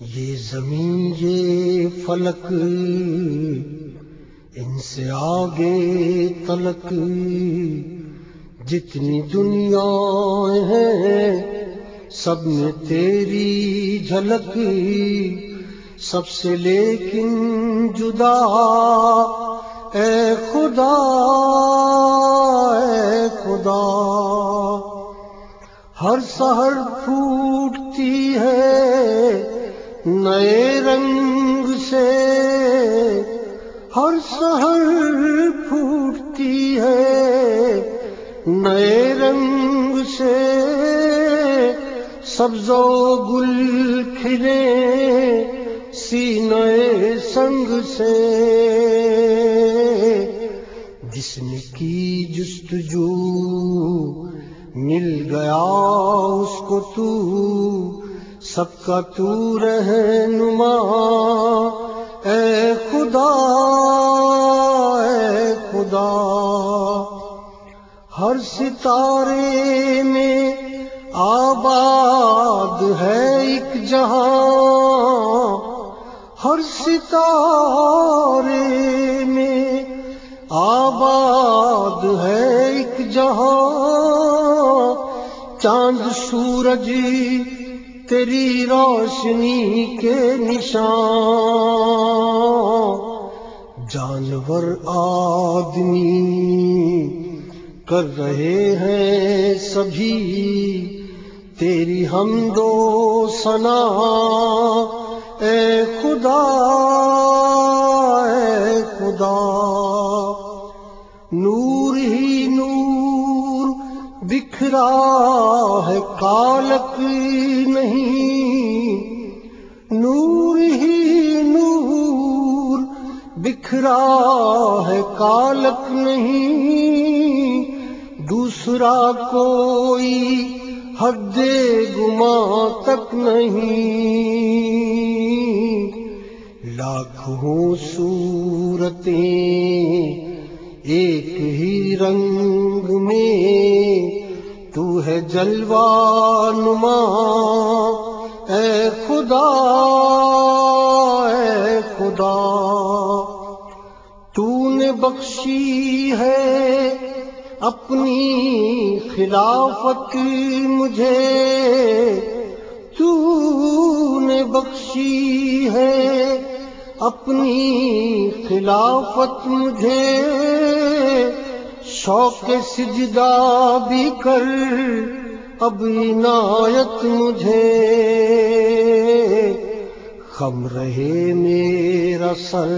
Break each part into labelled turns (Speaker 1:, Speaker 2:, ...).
Speaker 1: یہ زمین، یہ فلک، ان سے آگے تلک۔ جتنی دنیا ہے سب میں تیری جھلک۔ سب سے لیکن جدا، اے خدا اے خدا۔ ہر سہر پھوٹتی ہے نئے رنگ سے ہر سہر پھوٹتی ہے۔ نئے رنگ سے سبز و گل کھلے سی نئے سنگ سے۔ جس نے کی جستجو مل گیا اس کو تو سب کا تو رہنما۔ اے خدا اے خدا۔ ہر ستارے میں آباد ہے ایک جہاں۔ ہر ستارے میں آباد ہے ایک جہاں۔ چاند، سورج تیری روشنی کے نشان، جانور آدمی کر رہے ہیں سبھی، تیری ہم دو سنا اے خدا اے خدا۔ بکھرا ہے کالک نہیں۔ نور ہی نور بکھرا ہے کالک نہیں۔ دوسرا کوئی حد گما تک نہیں۔ لاکھوں صورتیں ایک ہی رنگ ہے جلوہ نما اے خدا اے خدا، تو نے بخشی ہے اپنی خلافت مجھے۔ تو نے بخشی ہے اپنی خلافت مجھے۔ شوق سجدہ بھی کر، اب عنایت مجھے۔ خم رہے میرا سر،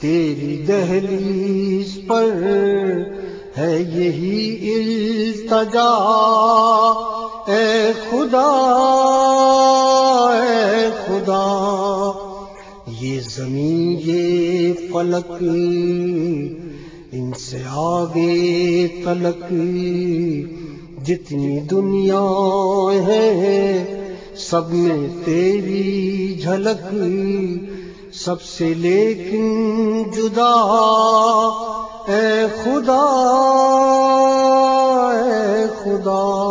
Speaker 1: تیری دہلیز پر۔ ہے یہی التجا، اے خدا اے خدا۔ یہ زمین، یہ فلک ان سے آگے تلک جتنی دنیا ہے سب میں تیری جھلک، سب سے لیکن جدا اے خدا اے خدا۔